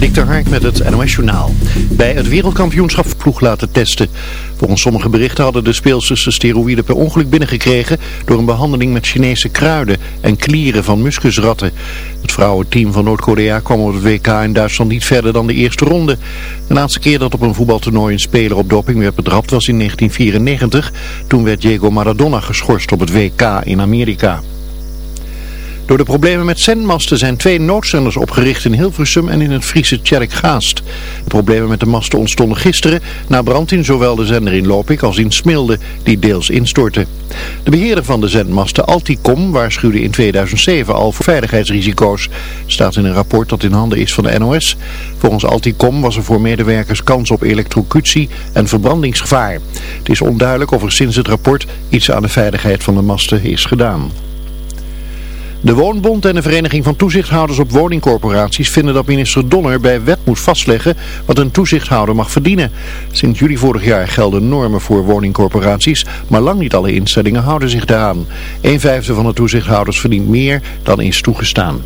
Dik Hark met het NOS Journaal. Bij het wereldkampioenschap ploeg laten testen. Volgens sommige berichten hadden de speelsters de steroïden per ongeluk binnengekregen door een behandeling met Chinese kruiden en klieren van muskusratten. Het vrouwenteam van Noord-Korea kwam op het WK in Duitsland niet verder dan de eerste ronde. De laatste keer dat op een voetbaltoernooi een speler op doping werd bedrapt was in 1994. Toen werd Diego Maradona geschorst op het WK in Amerika. Door de problemen met zendmasten zijn twee noodzenders opgericht in Hilversum en in het Friese Tjerkgaast. De problemen met de masten ontstonden gisteren na brand in zowel de zender in Lopik als in Smilde, die deels instortte. De beheerder van de zendmasten Alticom waarschuwde in 2007 al voor veiligheidsrisico's. Staat in een rapport dat in handen is van de NOS. Volgens Alticom was er voor medewerkers kans op elektrocutie en verbrandingsgevaar. Het is onduidelijk of er sinds het rapport iets aan de veiligheid van de masten is gedaan. De Woonbond en de Vereniging van Toezichthouders op Woningcorporaties vinden dat minister Donner bij wet moet vastleggen wat een toezichthouder mag verdienen. Sinds juli vorig jaar gelden normen voor woningcorporaties, maar lang niet alle instellingen houden zich daaraan. Een vijfde van de toezichthouders verdient meer dan is toegestaan.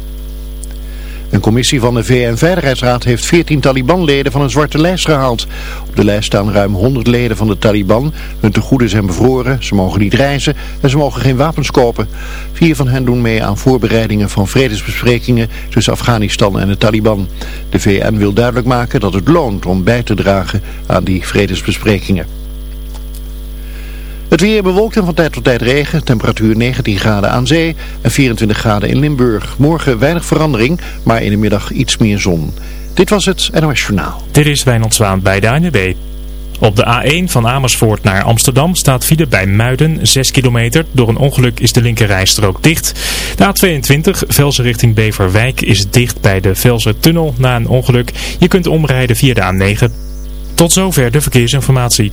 Een commissie van de VN-veiligheidsraad heeft 14 Taliban-leden van een zwarte lijst gehaald. Op de lijst staan ruim 100 leden van de Taliban. Hun tegoeden zijn bevroren, ze mogen niet reizen en ze mogen geen wapens kopen. Vier van hen doen mee aan voorbereidingen van vredesbesprekingen tussen Afghanistan en de Taliban. De VN wil duidelijk maken dat het loont om bij te dragen aan die vredesbesprekingen. Het weer bewolkt en van tijd tot tijd regen. Temperatuur 19 graden aan zee en 24 graden in Limburg. Morgen weinig verandering, maar in de middag iets meer zon. Dit was het NOS Journaal. Dit is Wijnand Zwaan bij de ANWB. Op de A1 van Amersfoort naar Amsterdam staat file bij Muiden 6 kilometer. Door een ongeluk is de linkerrijstrook dicht. De A22 Velsen richting Beverwijk is dicht bij de Velsen tunnel na een ongeluk. Je kunt omrijden via de A9. Tot zover de verkeersinformatie.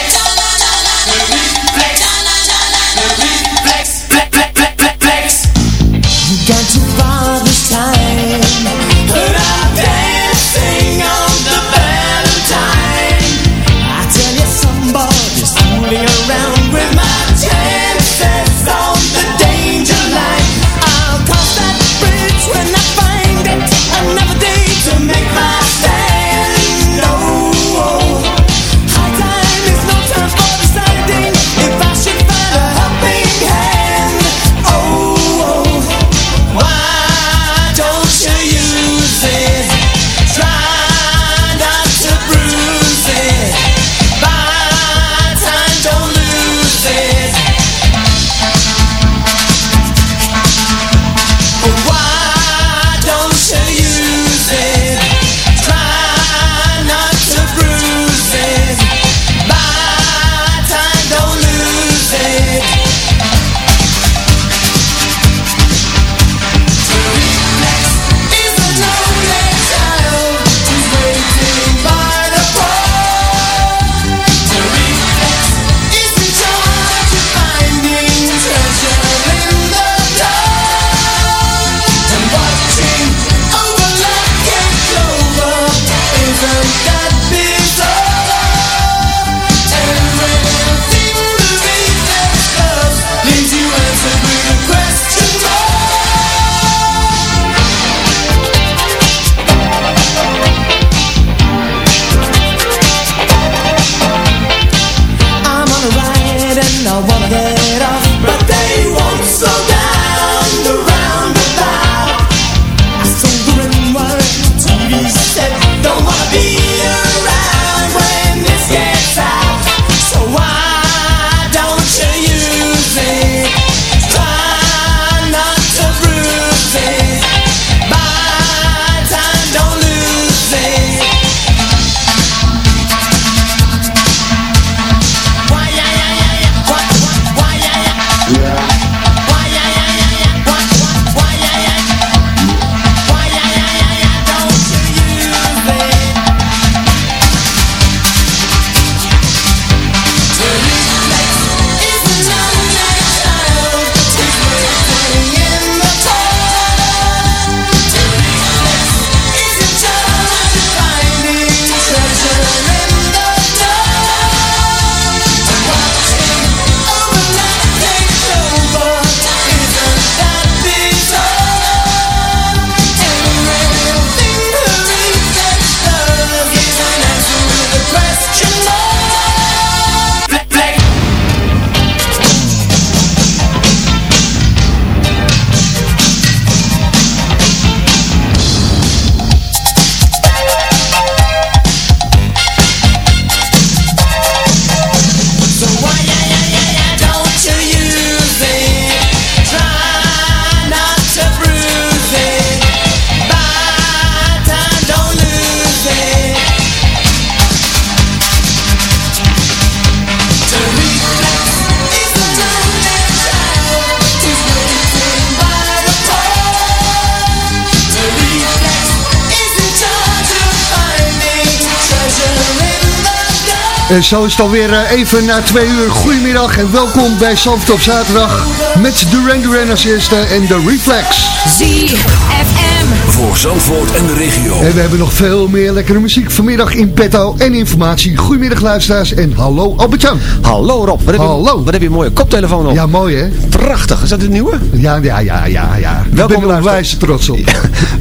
En zo is het alweer eh, even na twee uur. Goedemiddag en welkom bij Zandvoort zaterdag. Met Duran Duran als eerste en de Reflex. ZFM. Voor Zandvoort en de regio. En we hebben nog veel meer lekkere muziek vanmiddag in petto en informatie. Goedemiddag luisteraars en hallo Albert-Jan. Hallo Rob, wat heb, Hallo. Je, wat heb je een mooie koptelefoon op. Ja, mooi hè? Prachtig, is dat de nieuwe? Ja, ja, ja, ja, ja. Ik Welkom, ben er luister- onwijs trots op.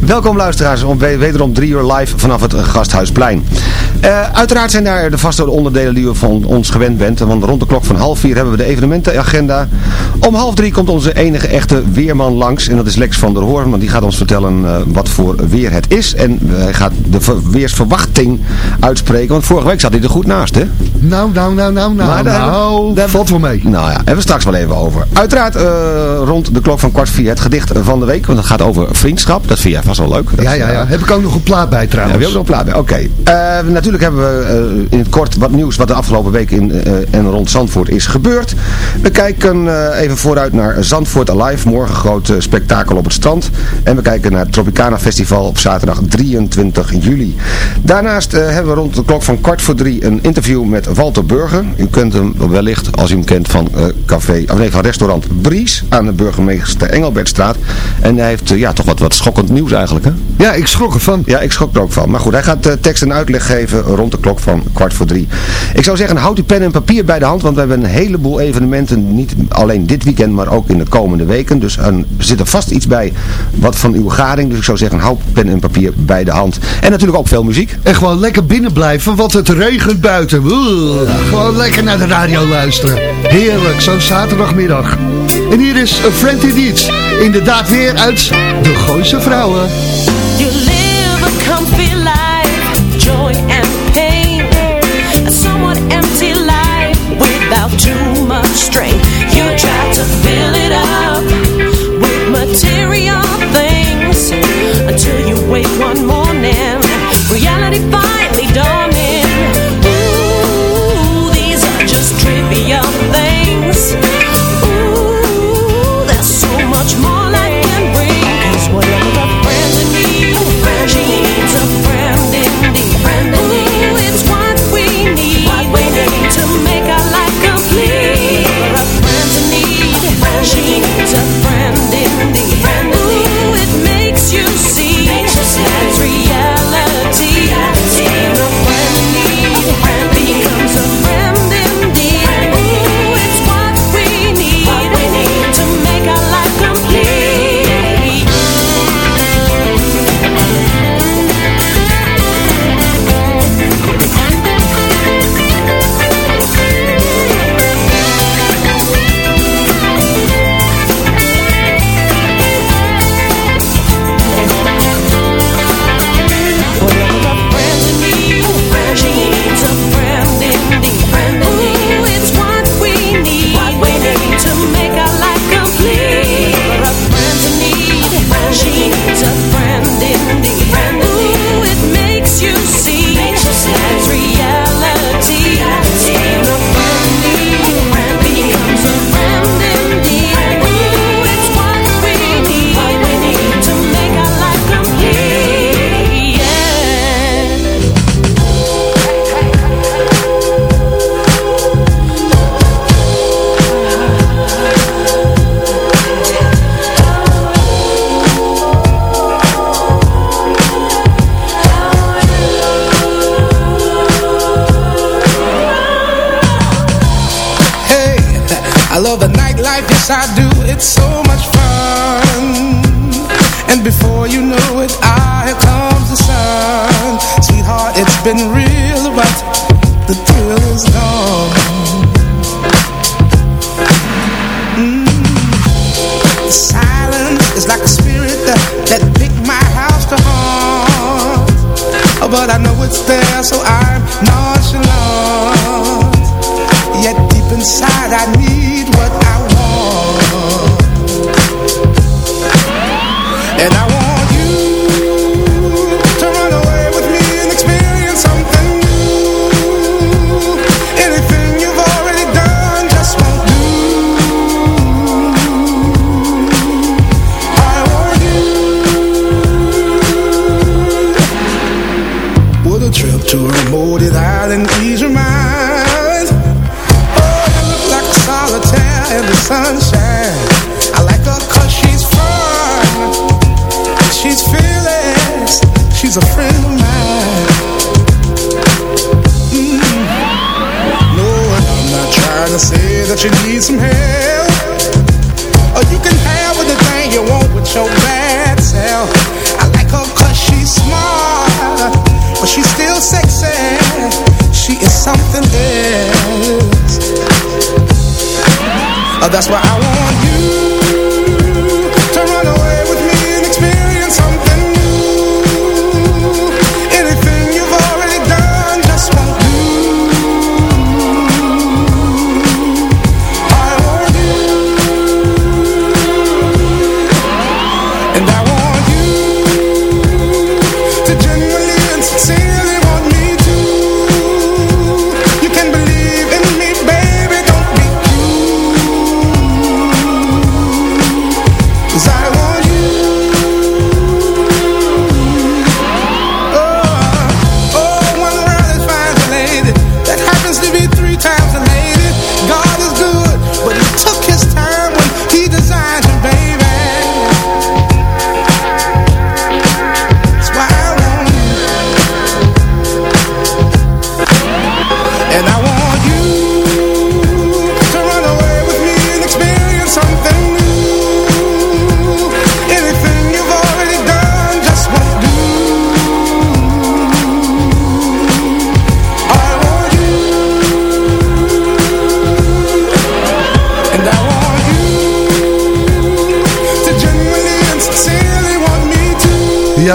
Welkom luisteraars, om, we- wederom drie uur live vanaf het Gasthuisplein. Eh, uiteraard zijn daar de vaste onderdelen die u van ons gewend bent. Want rond de klok van half vier hebben we de evenementenagenda. Om half drie komt onze enige echte weerman langs. En dat is Lex van der Hoorn. Want die gaat ons vertellen eh, wat voor weer het is. En hij gaat de ver- weersverwachting uitspreken. Want vorige week zat hij er goed naast, hè? Nou, nou, nou, nou, nou, Maar daar- nou, daar- valt wel mee. Nou ja, hebben we straks wel even over. Uiteraard eh, rond de klok van kwart vier het gedicht van de week. Want het gaat over vriendschap. Dat vind jij vast wel leuk. Dat Ja, ja, ja. eh, Heb ik ook nog een plaat bij ja, trouwens. we hebben ook nog een plaat bij. Oké. Eh, natuurlijk hebben we eh, in het kort wat nieuws wat de afgelopen week in eh, en rond Zandvoort is gebeurd. We kijken eh, even vooruit naar Zandvoort Alive. Morgen groot eh, spektakel op het strand. En we kijken naar het Tropicana Festival op zaterdag 23 juli. Daarnaast eh, hebben we rond de klok van kwart voor drie een interview met Walter Burger. U kent hem wellicht als u hem kent van, eh, café, of nee, van restaurant Bries aan de burgemeester Engelbertstraat. En hij heeft ja, toch wat, wat schokkend nieuws eigenlijk. Hè? Ja, ik schrok ervan. Ja, ik schrok er ook van. Maar goed, hij gaat tekst en uitleg geven rond de klok van kwart voor drie. Ik zou zeggen, houd uw pen en papier bij de hand, want we hebben een heleboel evenementen. Niet alleen dit weekend, maar ook in de komende weken. Dus eh, er zit er vast iets bij wat van uw gading. Dus ik zou zeggen, houd pen en papier bij de hand. En natuurlijk ook veel muziek. En gewoon lekker binnen blijven, want het regent buiten. Gewoon lekker naar de radio luisteren. Heerlijk, zo'n zaterdagmiddag. En hier is A Friend in Needs. Inderdaad weer uit de Gooise Vrouwen. You live a that's why I want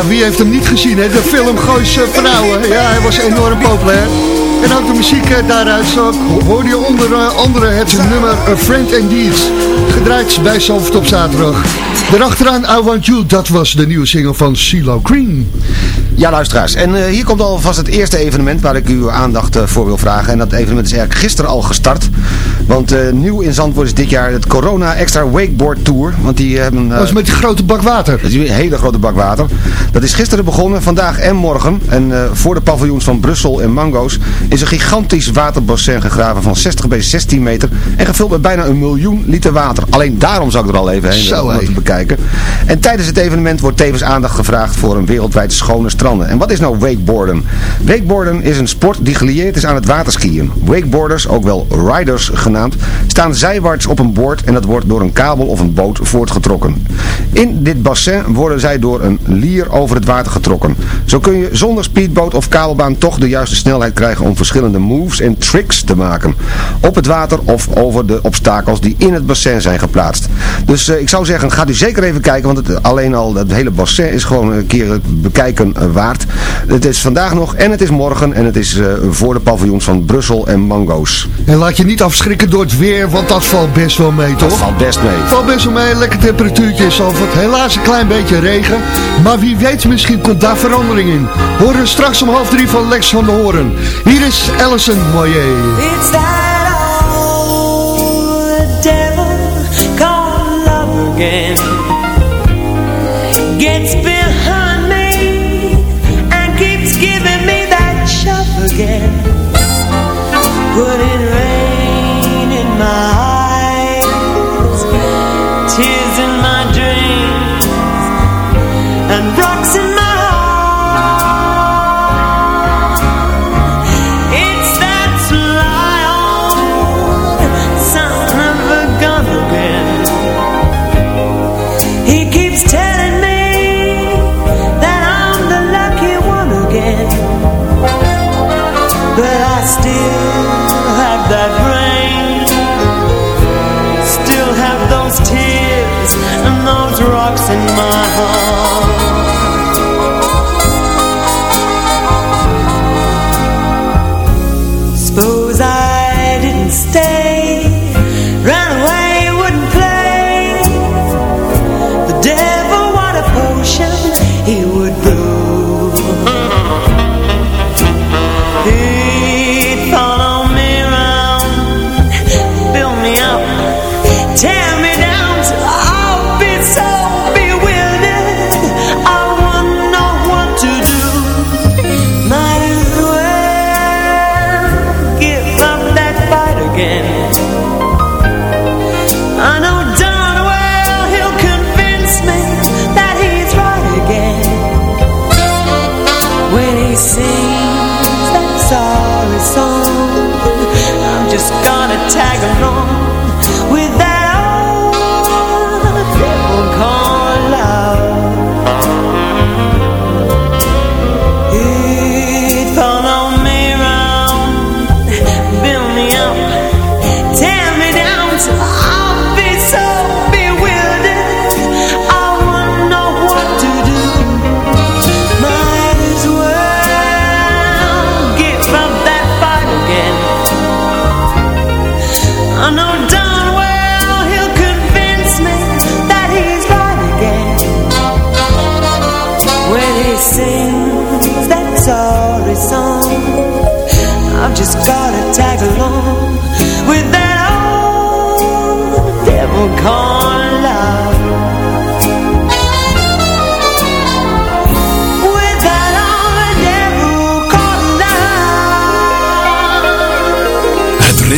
Wie heeft hem niet gezien, hè? De film Gooise Vrouwen. Ja, hij was enorm populair. En ook de muziek eh, daaruit hoorde je onder eh, andere het nummer A Friend and Deeds. Gedraaid bij Zalvert op zaterdag. Daarachteraan I Want You, dat was de nieuwe single van CeeLo Green. Ja, luisteraars. En eh, hier komt alvast het eerste evenement waar ik uw aandacht eh, voor wil vragen. En dat evenement is eigenlijk gisteren al gestart. Want eh, nieuw in Zandvoort is dit jaar het Corona Extra Wakeboard Tour. Want die hebben... eh, Dat is met die grote bak water. dat is een hele grote bak water. Dat is gisteren begonnen, vandaag en morgen. En eh, voor de paviljoens van Brussel en Mango's is een gigantisch waterbassin gegraven van 60 bij 16 meter. En gevuld met bijna een miljoen liter water. Alleen daarom zou ik er al even heen Zo, om dat te bekijken. En tijdens het evenement wordt tevens aandacht gevraagd voor een wereldwijd schone stranden. En wat is nou wakeboarden? Wakeboarden is een sport die gelieerd is aan het waterskiën. Wakeboarders, ook wel riders staan zijwaarts op een boord en dat wordt door een kabel of een boot voortgetrokken. In dit bassin worden zij door een lier over het water getrokken. Zo kun je zonder speedboot of kabelbaan toch de juiste snelheid krijgen om verschillende moves en tricks te maken. Op het water of over de obstakels die in het bassin zijn geplaatst. Dus eh, ik zou zeggen, gaat u zeker even kijken, want het, alleen al het hele bassin is gewoon een keer het bekijken eh, waard. Het is vandaag nog en het is morgen en het is eh, voor de paviljoens van Brussel en Mango's. En laat je niet afschrikken door het weer, want dat valt best wel mee, Dat toch? valt best mee. Valt best wel mee, lekker temperatuurtje in Zalvoort. Helaas een klein beetje regen. Maar wie weet, misschien komt daar verandering in. Horen we straks om half drie van Lex van de Horen. Hier is Alison Moyer.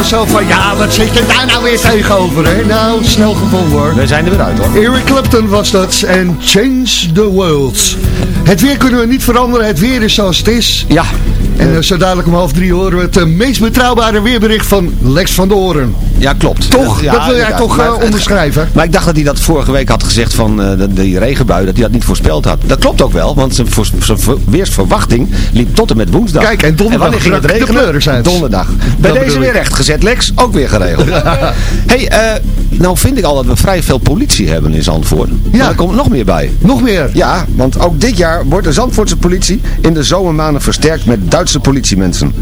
Zo van... Ja, wat zit je daar nou weer tegenover, hè? Nou, snel gevonden hoor. We zijn er weer uit hoor. Eric Clapton was dat en Change the World. Het weer kunnen we niet veranderen, het weer is zoals het is. Ja. En uh, zo dadelijk om half drie horen we het uh, meest betrouwbare weerbericht van Lex van de Oren. Ja, klopt. Toch? Ja, dat wil jij toch Maar uh, het- onderschrijven? Maar ik dacht dat hij dat vorige week had gezegd van eh, de, die regenbui, dat hij dat niet voorspeld had. Dat klopt ook wel, want zijn, voor, zijn weersverwachting liep tot en met woensdag. Kijk, en donderdag wanneer ging het regenen? Donderdag. Bij Dat deze weer ik. rechtgezet, Lex. Ook weer geregeld. hey, eh, nou vind ik al dat we vrij veel politie hebben in Zandvoort. Ja. Maar er komt nog meer bij. Nog meer? Ja, want ook dit jaar wordt de Zandvoortse politie in de zomermaanden versterkt met Duitse politiemensen.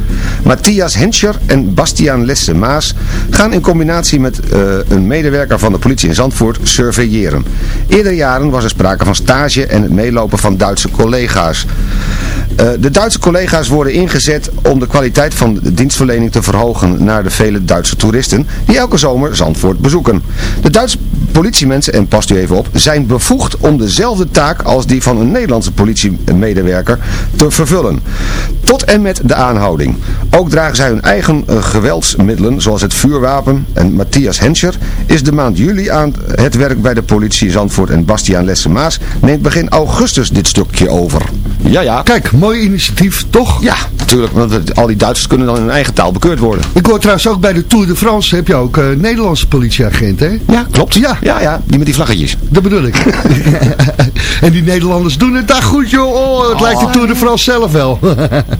Matthias Henscher en Bastiaan Lesse Maas gaan in combinatie met eh, een medewerker van de politie in Zandvoort surveilleren. Eerder jaren was er sprake van stage en het meelopen van Duitse collega's. Eh, de Duitse collega's worden ingezet om de kwaliteit van de dienstverlening te verhogen naar de vele Duitse toeristen die elke zomer Zandvoort bezoeken. De Duitse politiemensen, en past u even op, zijn bevoegd om dezelfde taak als die van een Nederlandse politiemedewerker te vervullen. Tot en met de aanhouding. Ook dragen zij hun eigen eh, geweldsmiddelen, zoals het vuurwapen. En Matthias Henscher is de maand juli aan het werk bij de politie Zandvoort en Bastiaan Lesse-Maas neemt begin augustus dit stukje over. Ja, ja. Kijk, mooi initiatief, toch? Ja, natuurlijk, want al die Duitsers kunnen dan in hun eigen taal bekeurd worden. Ik hoor trouwens ook bij de Tour de France heb je ook eh, Nederlandse politieagenten, hè? Ja, klopt. Ja. Ja, ja, die met die vlaggetjes. Dat bedoel ik. en die Nederlanders doen het daar goed, joh. Oh, het lijkt de Tour de France zelf wel.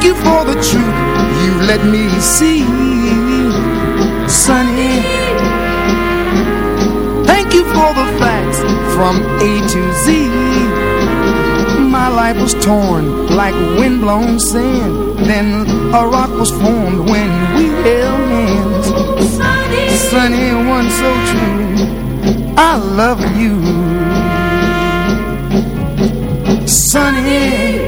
Thank you for the truth you let me see, Sunny. Thank you for the facts from A to Z. My life was torn like windblown sand. Then a rock was formed when we held hands. Sunny, one so true. I love you. Sunny.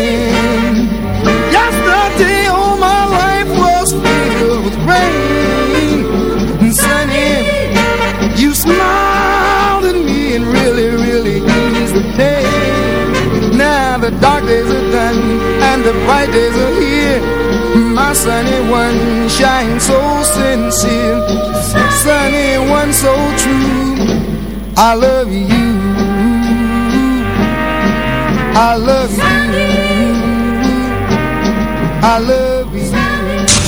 You smiled at me and really, really eased the day. Now the dark days are done and the bright days are here. My sunny one shines so sincere, sunny one so true. I love you. I love you. I love you.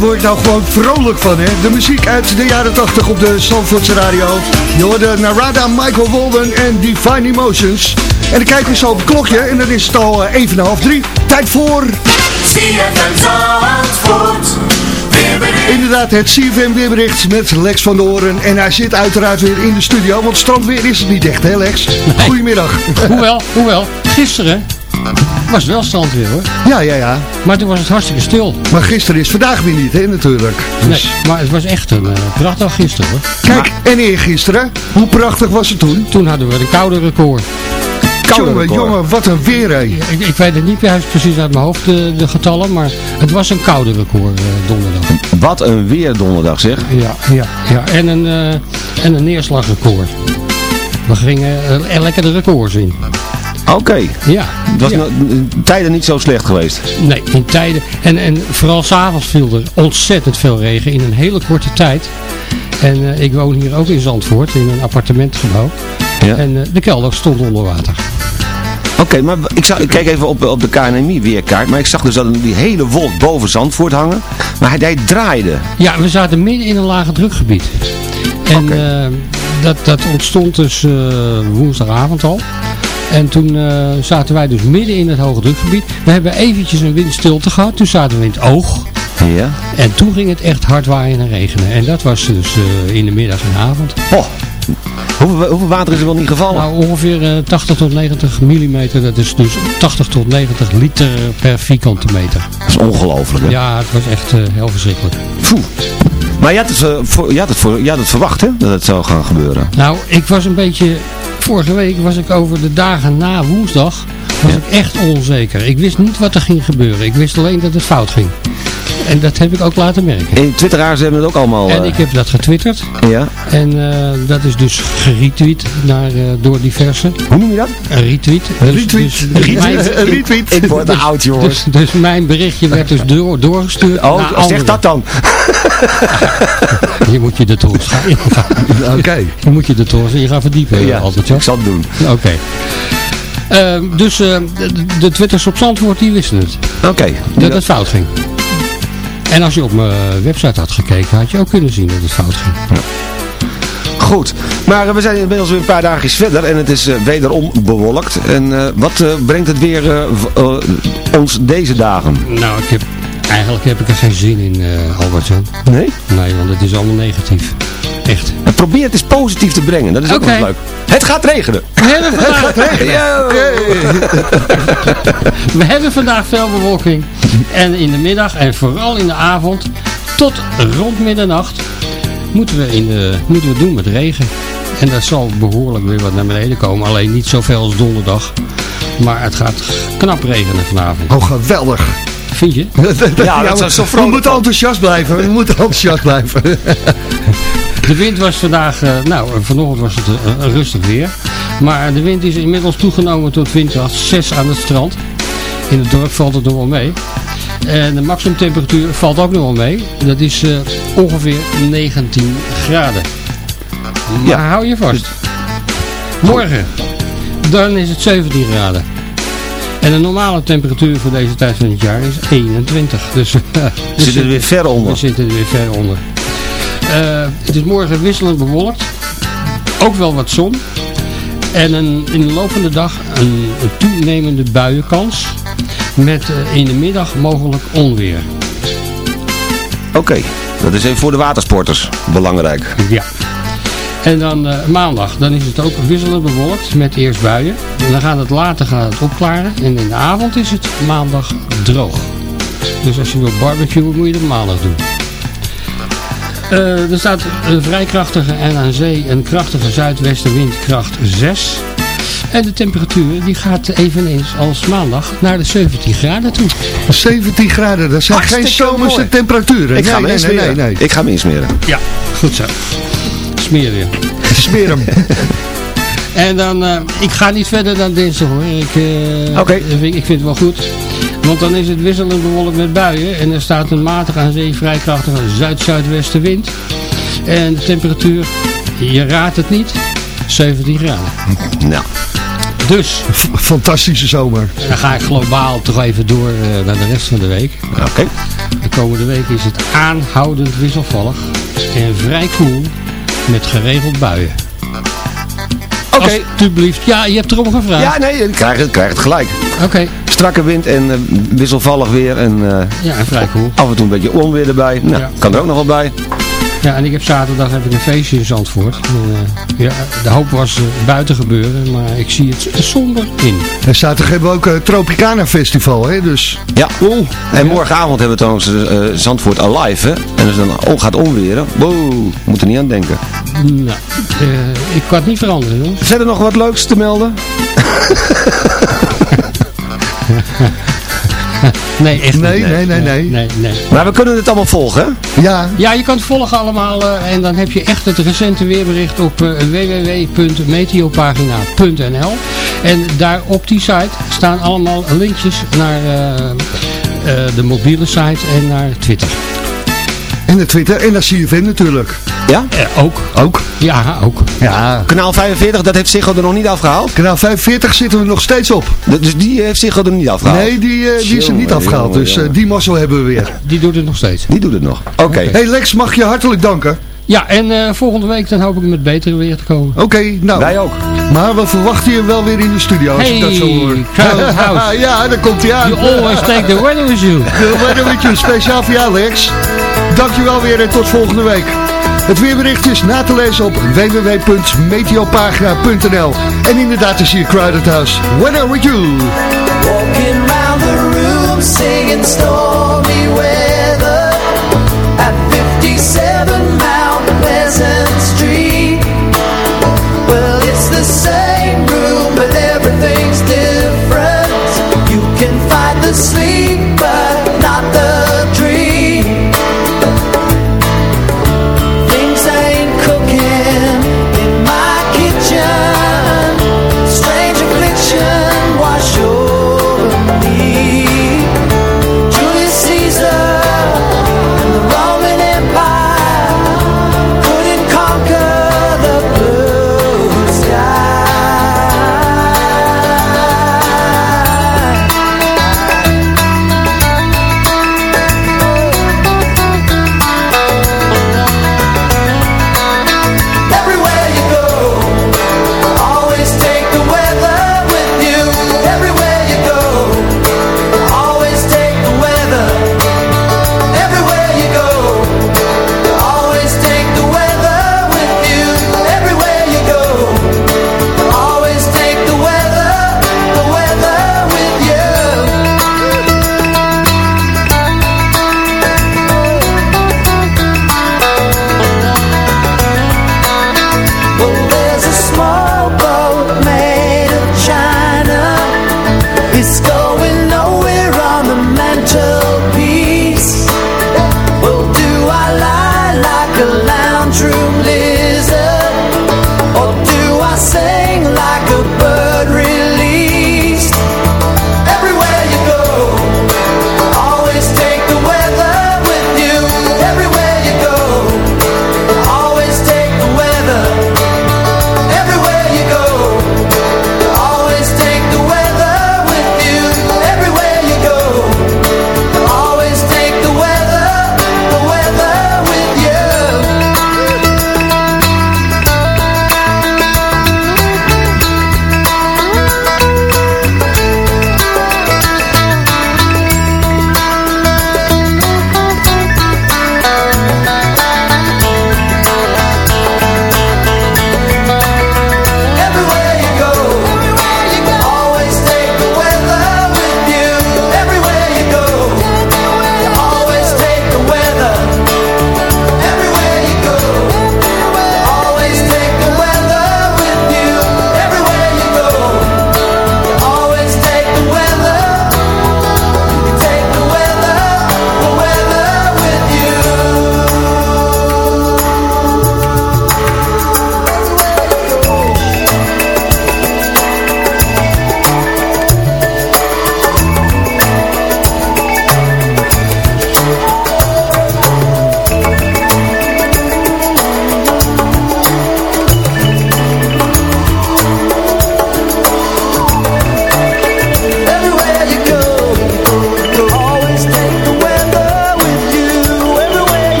Word ik nou gewoon vrolijk van, hè. De muziek uit de jaren 80 op de Zandvoortse radio. Je hoorde Narada, Michael Walden en Divine Emotions. En dan kijken we zo op het klokje en dan is het al eh, even en half drie. Tijd voor... CFM Zandvoort. Inderdaad, het CFM weerbericht met Lex van de Oren. En hij zit uiteraard weer in de studio, want strandweer is het niet echt, hè Lex? Goedemiddag. hoewel, hoewel, gisteren was wel strandweer hoor. Ja, ja, ja. Maar toen was het hartstikke stil. Maar gisteren is vandaag weer niet, hè, natuurlijk. Dus... Nee, maar het was echt een uh, prachtig gisteren hoor. Kijk, en eergisteren, hoe prachtig was het toen? Toen hadden we een koude record. Jongen, jongen, wat een weer, hè. Ik, ik weet het niet precies uit mijn hoofd, de, de getallen, maar het was een koude record uh, donderdag. Wat een weer donderdag zeg. Ja, ja, ja. En een, uh, en een neerslagrecord. We gingen uh, lekker de records in. Oké. Okay. Ja. Het was ja. in tijden niet zo slecht geweest. Nee, in tijden. En, en vooral s'avonds viel er ontzettend veel regen in een hele korte tijd. En uh, ik woon hier ook in Zandvoort, in een appartementgebouw. Ja. En uh, de kelder stond onder water. Oké, okay, maar ik, zag, ik keek even op, op de KNMI weerkaart, maar ik zag dus dat die hele wolk boven Zandvoort hangen. Maar hij, hij draaide. Ja, we zaten midden in een lage drukgebied. En okay. uh, dat, dat ontstond dus woensdagavond al. En toen uh, zaten wij dus midden in het hoge drukgebied. We hebben eventjes een windstilte gehad. Toen zaten we in het oog. Ja. En toen ging het echt hard waaien en regenen. En dat was dus uh, in de middag en avond. Oh. Hoeveel, hoeveel, water is er wel niet gevallen? Nou, ongeveer uh, 80 tot 90 millimeter. Dat is dus 80 tot 90 liter per vierkante meter. Dat is ongelooflijk, hè? Ja, het was echt heel verschrikkelijk. Poeh. Maar je had, het, uh, voor, je, had het voor, je had het verwacht, hè? Dat het zou gaan gebeuren. Nou, ik was een beetje... Vorige week was ik over de dagen na woensdag... was ja. ik echt onzeker. Ik wist niet wat er ging gebeuren. Ik wist alleen dat het fout ging. En dat heb ik ook laten merken. En twitteraars hebben het ook allemaal... En ik heb dat getwitterd. Ja. En uh, dat is dus geretweet naar, uh, door diverse. Hoe noem je dat? Een retweet. Een dus, retweet. Dus, dus retweet. Ik, word oud, jongens. Dus, dus, mijn berichtje werd dus door, doorgestuurd Oh, naar zeg dat dan. je moet je er toch gaan. Oké. Je moet je er toch in gaan verdiepen. Ja, altijd, ik zal het doen. Oké. Uh, dus uh, de, de twitters op Zandvoort, die wisten het. Oké. Okay. Dat het fout ging. En als je op mijn website had gekeken, had je ook kunnen zien dat het fout ging. Ja. Goed, maar uh, we zijn inmiddels weer een paar dagjes verder en het is uh, wederom bewolkt. En uh, wat brengt het weer ons deze dagen? Nou, ik heb, eigenlijk heb ik er geen zin in, Albert-Jan. Nee? Nee, want het is allemaal negatief. Echt. En probeer het eens positief te brengen, dat is ook okay. wel leuk. Het gaat regenen. We hebben vandaag, het gaat regenen. we hebben vandaag veel bewolking. En in de middag en vooral in de avond tot rond middernacht moeten we, in de, moeten we doen met regen. En dat zal behoorlijk weer wat naar beneden komen. Alleen niet zoveel als donderdag. Maar het gaat knap regenen vanavond. Oh, geweldig. Vind je? Ja, dat is zo We moeten enthousiast blijven. We moeten enthousiast blijven. De wind was vandaag, eh, nou vanochtend was het eh, een rustig weer. Maar de wind is inmiddels toegenomen tot windkracht 6 aan het strand. In het dorp valt het nog wel mee. En de maximumtemperatuur valt ook nog wel mee. Dat is eh, ongeveer 19 graden. Maar hou je vast. Morgen, dan is het 17 graden. En de normale temperatuur voor deze tijd van het jaar is 21. Dus we zitten er weer ver onder. We zitten er weer ver onder. Eh, het is morgen wisselend bewolkt. Ook wel wat zon. En een, in de loop van de dag een, een toenemende buienkans. Met eh, in de middag mogelijk onweer. Oké, dat is even voor de watersporters belangrijk. Ja. En dan eh, maandag, dan is het ook wisselend bewolkt met eerst buien. En dan gaat het later gaat het opklaren. En in de avond is het maandag droog. Dus als je wilt barbecuen moet je het maandag doen. Eh, er staat een vrij krachtige en aan zee een krachtige zuidwestenwind kracht 6. En de temperatuur die gaat eveneens als maandag naar de 17 graden toe. 17 graden, dat zijn Hartstikke geen zomerse mooi. temperaturen. Ik ga nee, me nee, nee, insmeren. nee, nee. Ik ga me insmeren. Ja, goed zo. Smeer weer. Smeer hem. En dan, eh, ik ga niet verder dan dinsdag hoor. Ik, eh, Oké. ik, vind- ik vind het wel goed. Want dan is het wisselend bewolkt met buien. En er staat een matig aan zee vrij krachtige zuid-zuidwestenwind. En de temperatuur, je raadt het niet, 17 graden. Nou, Dus, Fantastische zomer. dan ga ik globaal toch even door eh, naar de rest van de week. oké. De komende week is het aanhoudend wisselvallig en vrij koel met geregeld buien. Oké. Alsjeblieft. Ja, je hebt erom gevraagd. Ja, nee, krijg het, krijg het gelijk. Oké. Strakke wind en eh, wisselvallig weer en eh, Ja, en vrij cool. af en toe een beetje onweer erbij. Nou, Ja. kan er ook nog wel bij. Ja, en ik heb zaterdag heb ik een feestje in Zandvoort. En, eh, ja, de hoop was eh, buiten gebeuren, maar ik zie het somber in. En zaterdag hebben we ook het Tropicana Festival, hè? Dus Ja. En morgenavond hebben we trouwens eh, Zandvoort Alive, hè. En als het dan on- gaat onweren, wow, moet er niet aan denken. Nou, eh, ik kan het niet veranderen, jongens. Zijn er nog wat leuks te melden? Nee, echt nee, niet. nee, nee, nee. Nee, nee. Maar we kunnen het allemaal volgen, hè? Ja, Ja, je kan het volgen allemaal eh, en dan heb je echt het recente weerbericht op eh, www.meteopagina.nl En daar op die site staan allemaal linkjes naar eh, eh, de mobiele site en naar Twitter. En de Twitter en dat CFM natuurlijk. Ja? Eh, ook. Ook. Ja, ook. Ja. Kanaal 45, dat heeft Ziggo er nog niet afgehaald. Kanaal 45 zitten we nog steeds op. Dus die heeft Ziggo er niet afgehaald. Nee, die, eh, die is er niet afgehaald. jongen, Dus eh, die mazzel hebben we weer. Die doet het nog steeds. Die doet het nog. Oké. Hey Lex, mag je hartelijk danken. Ja, en eh, volgende week dan hoop ik met betere weer te komen. Oké, nou. Wij ook. Maar we verwachten je wel weer in de studio als ik dat zo hoor. Hey, ja, daar komt hij aan. You always take the weather with you. De weather with you, speciaal voor jou Lex. Dankjewel weer en tot volgende week. Het weerbericht is na te lezen op www.meteopagina.nl En inderdaad is hier Crowded House. Weather with you. Walking round the room singing stormy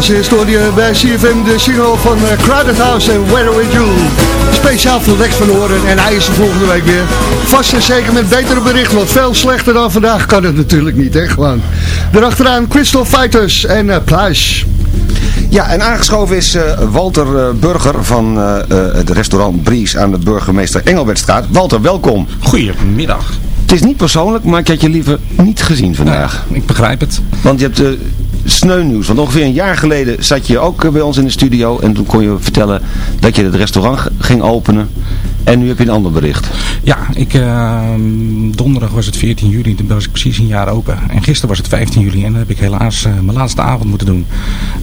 Als eerste hoor je bij CFM de single van eh, Crowded House en Weather With You. Speciaal voor Lex van Horen en hij is er volgende week weer. Vast en zeker met betere berichten, want veel slechter dan vandaag kan het natuurlijk niet, hè, gewoon. Daarachteraan Crystal Fighters en uh, Pluis. Ja, en aangeschoven is eh, Walter Burger van eh, eh, het restaurant Bries aan de burgemeester Engelbertstraat. Walter, welkom. Goedemiddag. Het is niet persoonlijk, maar ik had je liever niet gezien vandaag. ik begrijp het. Want je hebt uh, sneu-nieuws. Want ongeveer een jaar geleden zat je ook eh, bij ons in de studio. En toen kon je vertellen dat je het restaurant ging openen. En nu heb je een ander bericht. Ja, ik, eh, donderdag was het 14 juli, toen was ik precies een jaar open. En gisteren was het 15 juli en dan heb ik helaas eh, mijn laatste avond moeten doen.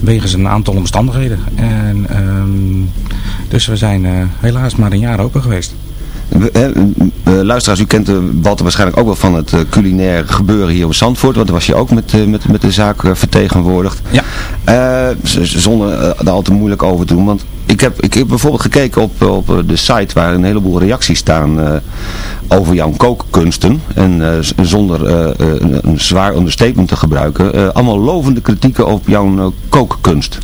Wegens een aantal omstandigheden. En, ehm, dus we zijn eh, helaas maar een jaar open geweest. Hè, eh, luisteraars, u kent eh, Walter waarschijnlijk ook wel van het eh, culinair gebeuren hier op Zandvoort. Want daar was je ook met, eh, met, met de zaak eh, vertegenwoordigd. Ja. Eh, zonder eh, daar al te moeilijk over te doen. Want ik heb, ik heb bijvoorbeeld gekeken op, op eh, de site waar een heleboel reacties staan eh, over jouw kookkunsten. En eh, zonder eh, eh, een, een zwaar understatement te gebruiken. eh, allemaal lovende kritieken op jouw eh, kookkunst.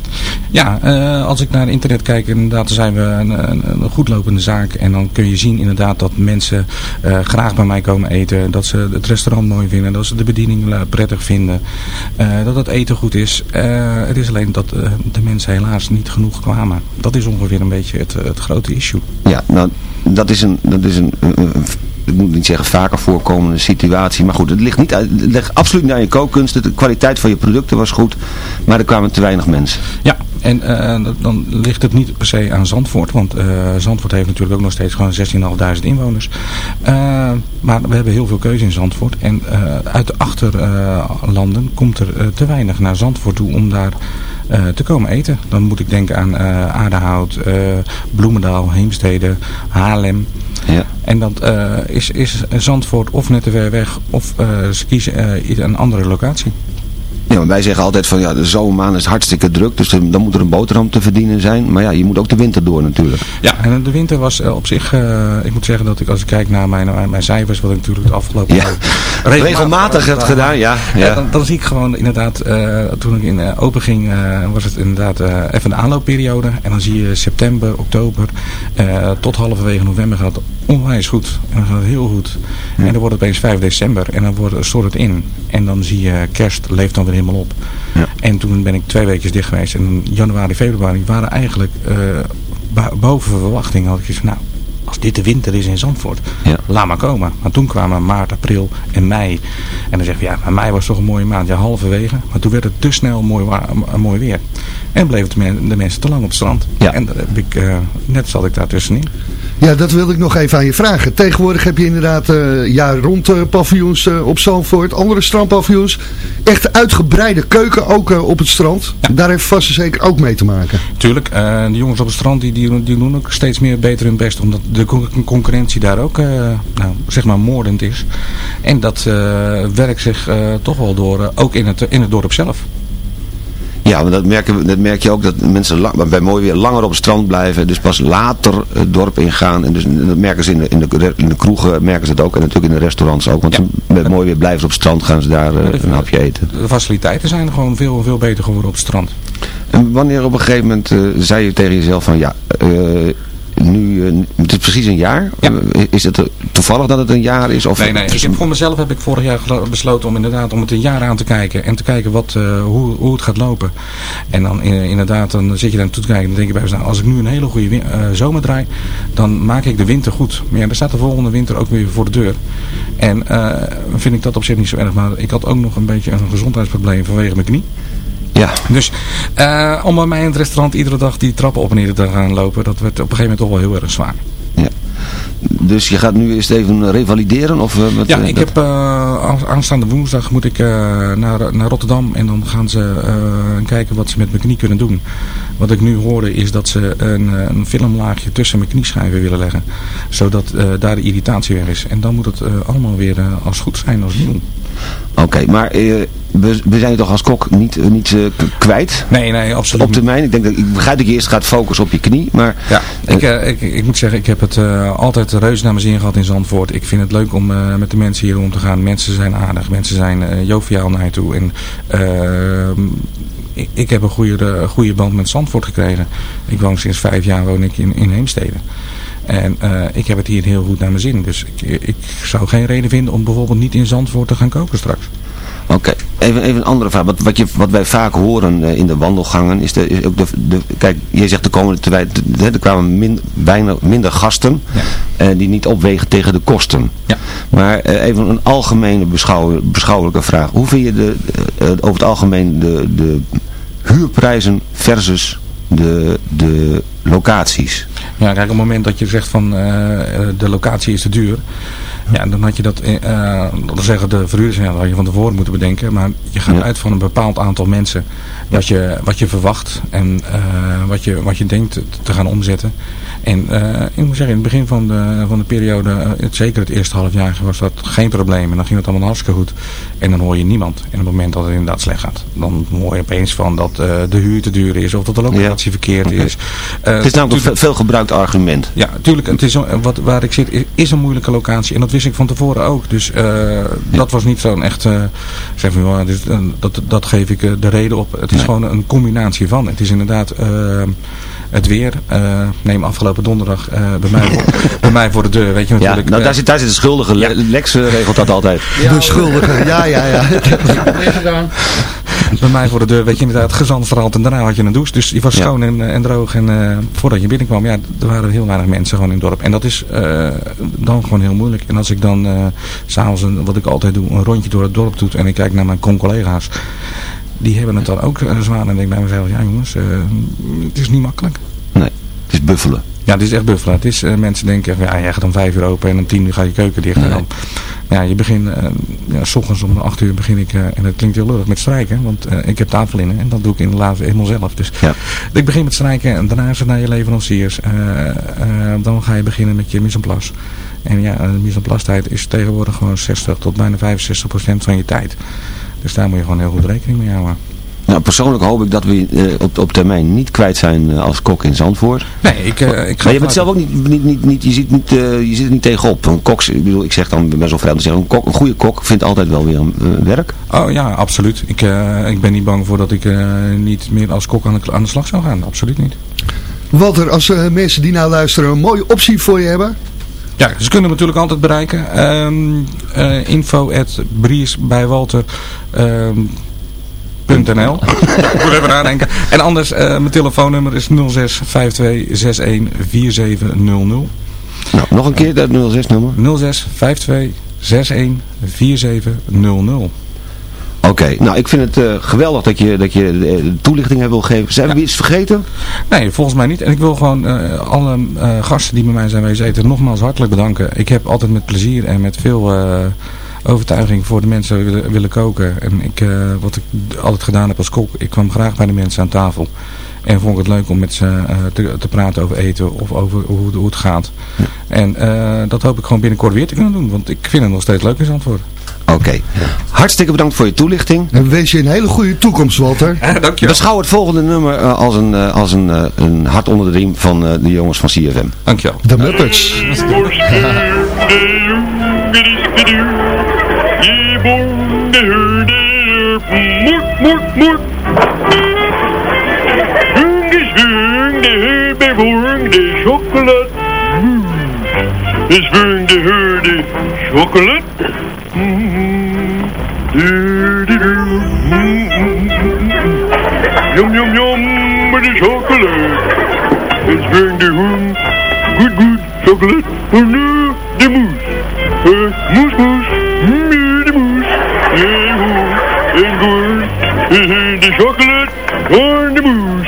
Ja, eh, als ik naar internet kijk, inderdaad zijn we een, een, een goedlopende zaak. En dan kun je zien inderdaad dat mensen eh, graag bij mij komen eten. Dat ze het restaurant mooi vinden. Dat ze de bediening eh, prettig vinden. eh, dat het eten goed is. Het is alleen dat de mensen helaas niet genoeg kwamen. Dat is ongeveer een beetje het, het grote issue. Ja, nou, dat is een, dat is een, ik moet niet zeggen vaker voorkomende situatie. Maar goed, het ligt, niet uit, het ligt absoluut niet aan je kookkunsten. De kwaliteit van je producten was goed, maar er kwamen te weinig mensen. Ja, en eh, dat- dan ligt het niet per se aan Zandvoort. Want eh, Zandvoort heeft natuurlijk ook nog steeds gewoon 16.500 inwoners. Eh, maar we hebben heel veel keuze in Zandvoort. En eh, uit de achterlanden komt er eh, te weinig naar Zandvoort toe om daar eh, te komen eten. Dan moet ik denken aan eh Aardehout, eh, Bloemendaal, Heemstede, Haarlem. Ja. En dat eh, is, is Zandvoort of net te ver weg of eh, ze kiezen eh, een andere locatie. Ja, wij zeggen altijd van ja, de zomermaanden is hartstikke druk. Dus dan moet er een boterham te verdienen zijn. Maar ja, je moet ook de winter door natuurlijk. Ja, en de winter was eh, op zich, eh, ik moet zeggen dat ik als ik kijk naar mijn, mijn cijfers, wat ik natuurlijk het afgelopen Ja. jaar Regelmatig hebt gedaan, ja. ja. dan, dan zie ik gewoon inderdaad, eh, toen ik in eh, open ging, eh, was het inderdaad eh, even een aanloopperiode. En dan zie je september, oktober, eh, tot halverwege november gaat het onwijs goed. En dan gaat het heel goed. En dan wordt het opeens 5 december en dan wordt, stort het in. En dan zie je kerst leeft dan weer helemaal op. Ja. En toen ben ik twee weken dicht geweest. En januari, februari waren eigenlijk bo- boven verwachting. Had ik gezegd, nou, als dit de winter is in Zandvoort, Ja. laat maar komen. Maar toen kwamen maart, april en mei. En dan zeg je, ja, maar mei was toch een mooie maand. Ja, halverwege. Maar toen werd het te snel mooi, mooi weer. En bleven de, men- de mensen te lang op het strand. Ja. En ik, eh, net zat ik daar tussenin. Ja, dat wilde ik nog even aan je vragen. Tegenwoordig heb je inderdaad eh ja, rond eh, paviljoens eh, op Zandvoort, andere strandpaviljoens. Echt uitgebreide keuken ook eh, op het strand. Daar heeft vast en zeker ook mee te maken. Tuurlijk, eh, de jongens op het strand die, die, die doen ook steeds meer beter hun best. Omdat de con- concurrentie daar ook, eh, nou, zeg maar, moordend is. En dat eh, werkt zich eh, toch wel door, eh, ook in het, in het dorp zelf. Ja, maar dat, merken, we- dat merk je ook dat mensen lang, bij mooi weer langer op het strand blijven. Dus pas later het dorp ingaan. En dus, dat merken ze in de, in, de, in de kroegen, merken ze het ook. En natuurlijk in de restaurants ook. Want Ja. ze- met mooi weer blijven ze op het strand gaan ze daar eh, een hapje eten. De faciliteiten zijn gewoon veel, veel beter geworden op het strand. En wanneer op een gegeven moment eh, zei je tegen jezelf van ja, eh, nu, eh, het is precies een jaar. Ja. Eh, is het eh, toevallig dat het een jaar is? Of Nee, nee. Ik heb, voor mezelf heb ik vorig jaar besloten om inderdaad om het een jaar aan te kijken. En te kijken wat, eh, hoe, hoe het gaat lopen. En dan inderdaad, dan zit je daar naartoe te kijken. En dan denk je bij jezelf, nou, als ik nu een hele goede eh, zomer draai, dan maak ik de winter goed. Maar ja, er staat de volgende winter ook weer voor de deur. En eh, vind ik dat op zich niet zo erg. Maar ik had ook nog een beetje een gezondheidsprobleem vanwege mijn knie. Ja. Dus eh, om bij mij in het restaurant iedere dag die trappen op en neer te gaan lopen, dat werd op een gegeven moment toch wel heel erg zwaar. ja. Dus je gaat nu eerst even revalideren? Of, eh, wat, Ja, eh, ik dat- heb eh, aan- aanstaande woensdag moet ik eh, naar, naar Rotterdam en dan gaan ze eh, kijken wat ze met mijn knie kunnen doen. Wat ik nu hoorde is dat ze een, eh, een filmlaagje tussen mijn knieschijven willen leggen. Zodat eh, daar de irritatie weg is. En dan moet het eh, allemaal weer eh, als goed zijn als nieuw. Oké, maar eh, we, we zijn je toch als kok niet, eh, niet eh, kwijt? Nee, nee, absoluut Op termijn. Ik, denk dat, ik begrijp dat je eerst gaat focussen op je knie, maar... Ja, ik, ik, ik moet zeggen, ik heb het altijd reus naar mijn zin gehad in Zandvoort. Ik vind het leuk om met de mensen hier om te gaan. Mensen zijn aardig, mensen zijn joviaal naar je toe. En, ik, ik heb een goede, goede band met Zandvoort gekregen. Ik woon sinds vijf jaar woon ik in, in Heemstede. En eh, ik heb het hier heel goed naar mijn zin. Dus ik, ik zou geen reden vinden om bijvoorbeeld niet in Zandvoort te gaan koken straks. Oké, even, even een andere vraag. Wat, wat, je, wat wij vaak horen eh, in de wandelgangen is, de, is ook de, de... Kijk, je zegt er, komen, terwijl, de- er kwamen min, bijna minder gasten eh, die niet opwegen tegen de kosten. Ja. Maar even een algemene beschouw, beschouwelijke vraag. Hoe vind je de, over het algemeen de, de huurprijzen versus de, de locaties? Ja, kijk, op het moment dat je zegt van eh, de locatie is te duur. Ja, dan had je dat, dat wil zeggen de verhuurders, dat had je van tevoren moeten bedenken. Maar je gaat Ja. uit van een bepaald aantal mensen wat je, wat je verwacht en eh, wat, je, wat je denkt te- gaan omzetten. En ik moet zeggen, in het begin van de, van de periode, zeker het eerste half jaar, was dat geen probleem. En dan ging het allemaal hartstikke goed. En dan hoor je niemand. En op het moment dat het inderdaad slecht gaat, dan hoor je opeens van dat de huur te duur is of dat de locatie verkeerd is. Het is namelijk een ve- veel gebruikt argument. ja, tuurlijk. Het is wat, waar ik zit is, is een moeilijke locatie. En dat wist ik van tevoren ook. Dus eh, dat was niet zo'n echt... eh zeg eh, dat, dat geef ik eh, de reden op. Het is gewoon een combinatie van. Het is inderdaad... het weer, eh, neem afgelopen donderdag eh, bij, mij, bij mij voor de deur, weet je Ja, natuurlijk. nou, daar, zit, daar zit de schuldige. Le- Lex regelt dat altijd. de schuldige, ja, ja, ja. Bij mij voor de deur, weet je inderdaad, gezandstraald en daarna had je een douche. Dus die was Ja. schoon en, eh, en droog. En eh, voordat je binnenkwam, ja, er waren heel weinig mensen gewoon in het dorp. En dat is eh, dan gewoon heel moeilijk. En als ik dan s s'avonds, wat ik altijd doe, een rondje door het dorp doe en ik kijk naar mijn con-collega's. Die hebben het dan ook zwaar. En ik denk bij mezelf, ja jongens, het is niet makkelijk. Nee, het is buffelen. Ja, het is echt buffelen. Het is, mensen denken, ja, jij gaat om vijf uur open en om tien uur gaat je keuken dicht. En dan, ja, je begint, eh ja, s ochtends om acht uur begin ik, eh, en dat klinkt heel lullig, met strijken. Want eh, ik heb tafellinnen en dat doe ik inderdaad helemaal zelf. Dus Ja. ik begin met strijken en daarna is het naar je leveranciers. Dan ga je beginnen met je mise en place. En ja, de mise en place tijd is tegenwoordig gewoon 60 tot bijna 65 procent van je tijd. Dus daar moet je gewoon heel goed rekening mee houden. Nou, persoonlijk hoop ik dat we eh, op, op termijn niet kwijt zijn eh, als kok in Zandvoort. Nee, ik, eh, ik ga Maar je bent zelf ook niet, niet, niet, niet je, zit niet eh, je zit er niet tegenop. Een kok, ik bedoel, ik zeg dan, om te zeggen, een, kok, een goede kok vindt altijd wel weer een werk. Oh ja, absoluut. Ik, eh, ik ben niet bang voor dat ik eh, niet meer als kok aan de, aan de slag zou gaan. Absoluut niet. Walter, als eh, mensen die nou luisteren een mooie optie voor je hebben. Ja, ze kunnen me natuurlijk altijd bereiken. Ehm eh, info at briesbijwalter, ehm, .nl. ik moet even nadenken. En anders, eh, mijn telefoonnummer is 06 52 61 4700. Nou, nog een keer dat 06-nummer. 06 52 61 4700. Oké, nou ik vind het eh, geweldig dat je, dat je de toelichting hebt wil geven. Zijn we iets vergeten? Nee, volgens mij niet. En ik wil gewoon eh, alle eh, gasten die bij mij zijn wezen eten nogmaals hartelijk bedanken. Ik heb altijd met plezier en met veel eh, overtuiging voor de mensen willen, willen koken. En ik, eh, wat ik altijd gedaan heb als kok, ik kwam graag bij de mensen aan tafel. En vond ik het leuk om met ze eh, te, te praten over eten of over hoe, hoe het gaat. En eh, dat hoop ik gewoon binnenkort weer te kunnen doen. Want ik vind het nog steeds leuk in antwoord. Oké. Hartstikke bedankt voor je toelichting. En wens je een hele goede toekomst, Walter. dankjewel. Beschouw het volgende nummer eh, als, een, eh, als een, eh, een hart onder de riem van eh, de jongens van CFM. Dankjewel. De Muppets. Chocolate. Is voor de herde chocolate. Mm. Du, du, du. Mm. Yum, yum, yum, met de chocolate. Is de hoen. Goed, goed, chocolate. Voor nu de moes. Eh, moes, moes. Chocolate voor de moes.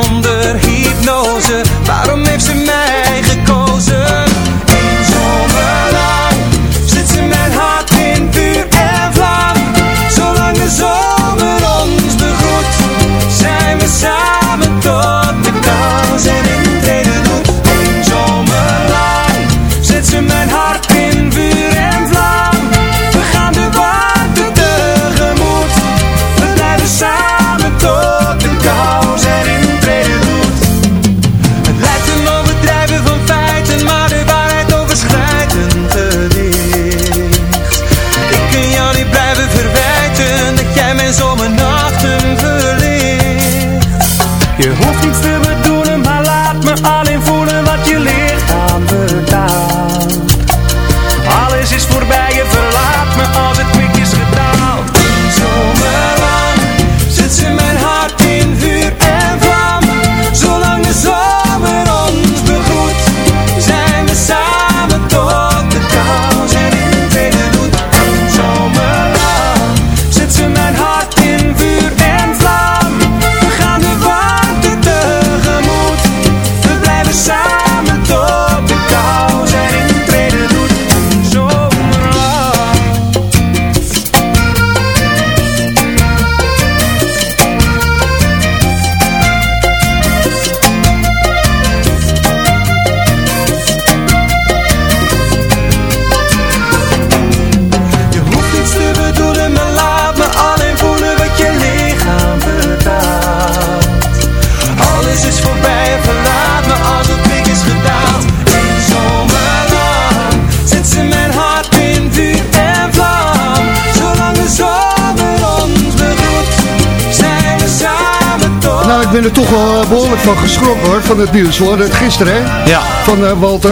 Behoorlijk van geschrokken hoor, van het nieuws. hoor. Het gisteren hè, Ja. van eh, Walter.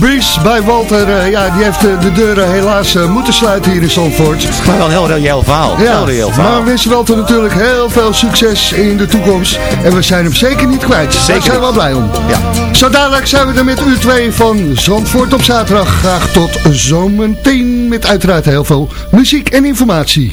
Breeze bij Walter, eh, ja, die heeft eh, de deuren helaas moeten sluiten hier in Zandvoort. Maar wel heel reëel verhaal. Ja, heel reëel verhaal. maar we wensen Walter natuurlijk heel veel succes in de toekomst. En we zijn hem zeker niet kwijt. Daar Zeker zijn we wel blij om. Ja. Zo dadelijk zijn we er met uur 2 van Zandvoort op zaterdag. Graag tot zometeen met uiteraard heel veel muziek en informatie.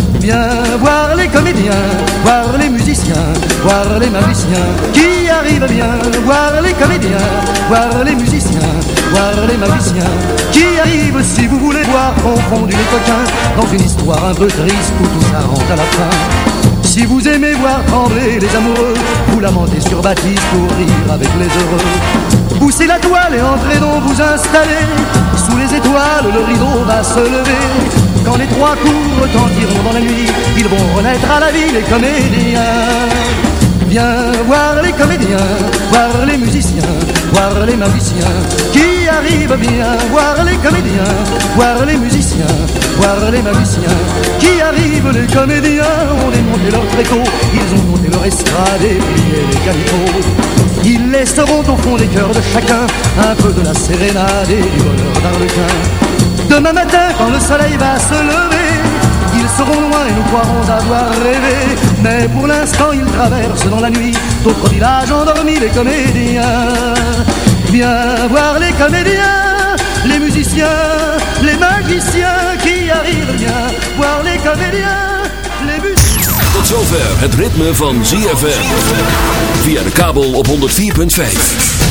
Voir les comédiens, voir les musiciens, voir les magiciens qui arrivent bien. Voir les comédiens, voir les musiciens, voir les magiciens qui arrivent. Si vous voulez voir confondus les coquins dans une histoire un peu triste où tout s'arrange à la fin. Si vous aimez voir trembler les amoureux, vous lamentez sur Baptiste pour rire avec les heureux. Poussez la toile et entrez donc vous installer. Sous les étoiles, le rideau va se lever. Les trois coups retentiront dans la nuit, ils vont renaître à la vie les comédiens. Viens voir les comédiens, voir les musiciens, voir les magiciens qui arrivent bien. Voir les comédiens, voir les musiciens, voir les magiciens qui arrivent. Les comédiens ont démonté leur tréteau, ils ont monté leur estrade et plié les calicots. Ils laisseront au fond des cœurs de chacun un peu de la sérénade et du bonheur d'Arlequin. Demain matin, quand le soleil va se lever, ils seront loin et nous croirons avoir rêvé. Mais pour l'instant, ils traversent dans la nuit d'autres villages endormis, les comédiens. Viens voir les comédiens, les musiciens, les magiciens qui arrivent bien. Voir les comédiens, les musiciens. Tot zover het van ZFM. Via de kabel op 104.5.